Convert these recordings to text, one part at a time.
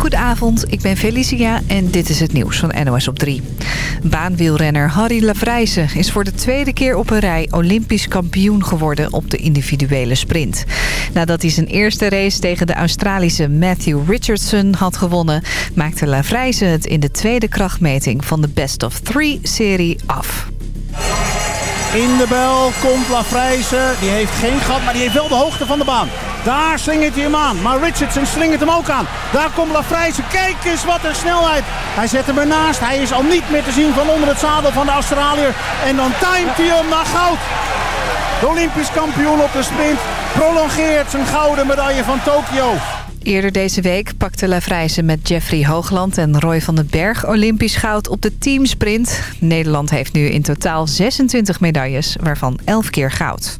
Goedenavond, ik ben Felicia en dit is het nieuws van NOS op 3. Baanwielrenner Harry Lavrijzen is voor de tweede keer op een rij Olympisch kampioen geworden op de individuele sprint. Nadat hij zijn eerste race tegen de Australische Matthew Richardson had gewonnen... maakte Lavrijzen het in de tweede krachtmeting van de Best of Three-serie af. In de bel komt Lafrijze. Die heeft geen gat, maar die heeft wel de hoogte van de baan. Daar slingert hij hem aan. Maar Richardson slingert hem ook aan. Daar komt Lafrijze. Kijk eens wat een snelheid. Hij zet hem ernaast. Hij is al niet meer te zien van onder het zadel van de Australiër. En dan timet hij hem naar goud. De Olympisch kampioen op de sprint prolongeert zijn gouden medaille van Tokio. Eerder deze week pakte Lavrijzen met Jeffrey Hoogland en Roy van den Berg Olympisch goud op de teamsprint. Nederland heeft nu in totaal 26 medailles, waarvan 11 keer goud.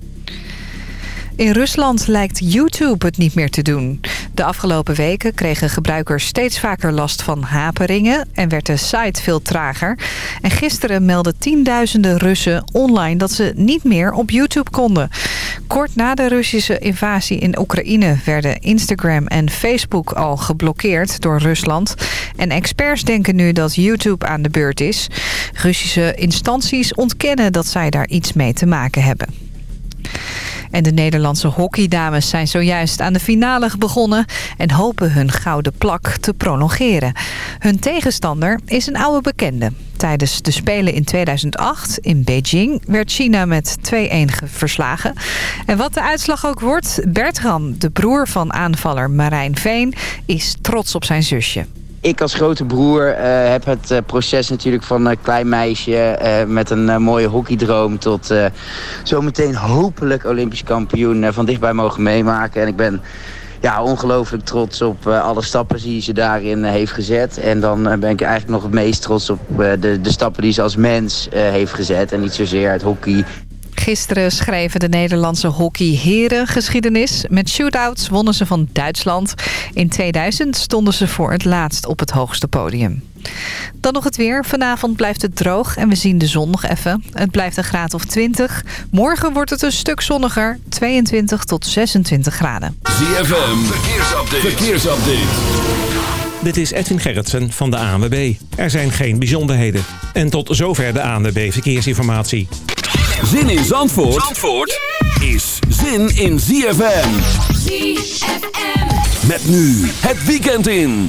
In Rusland lijkt YouTube het niet meer te doen. De afgelopen weken kregen gebruikers steeds vaker last van haperingen... en werd de site veel trager. En gisteren meldden tienduizenden Russen online dat ze niet meer op YouTube konden. Kort na de Russische invasie in Oekraïne werden Instagram en Facebook al geblokkeerd door Rusland. En experts denken nu dat YouTube aan de beurt is. Russische instanties ontkennen dat zij daar iets mee te maken hebben. En de Nederlandse hockeydames zijn zojuist aan de finale begonnen... en hopen hun gouden plak te prolongeren. Hun tegenstander is een oude bekende. Tijdens de Spelen in 2008 in Beijing werd China met 2-1 verslagen. En wat de uitslag ook wordt, Bertram, de broer van aanvaller Marijn Veen... is trots op zijn zusje ik als grote broer uh, heb het uh, proces natuurlijk van een klein meisje uh, met een mooie hockeydroom tot zometeen hopelijk Olympisch kampioen van dichtbij mogen meemaken. En ik ben ja, ongelooflijk trots op alle stappen die ze daarin heeft gezet. En dan ben ik eigenlijk nog het meest trots op de, de stappen die ze als mens heeft gezet. En niet zozeer het hockey Gisteren schreven de Nederlandse hockeyheren geschiedenis. Met shootouts wonnen ze van Duitsland. In 2000 stonden ze voor het laatst op het hoogste podium. Dan nog het weer. Vanavond blijft het droog en we zien de zon nog even. Het blijft een graad of 20. Morgen wordt het een stuk zonniger. 22 tot 26 graden. ZFM, verkeersupdate. verkeersupdate. Dit is Edwin Gerritsen van de ANWB. Er zijn geen bijzonderheden. En tot zover de ANWB Verkeersinformatie. Zin in Zandvoort, Zandvoort is zin in ZFM. ZFM. Met nu het weekend in.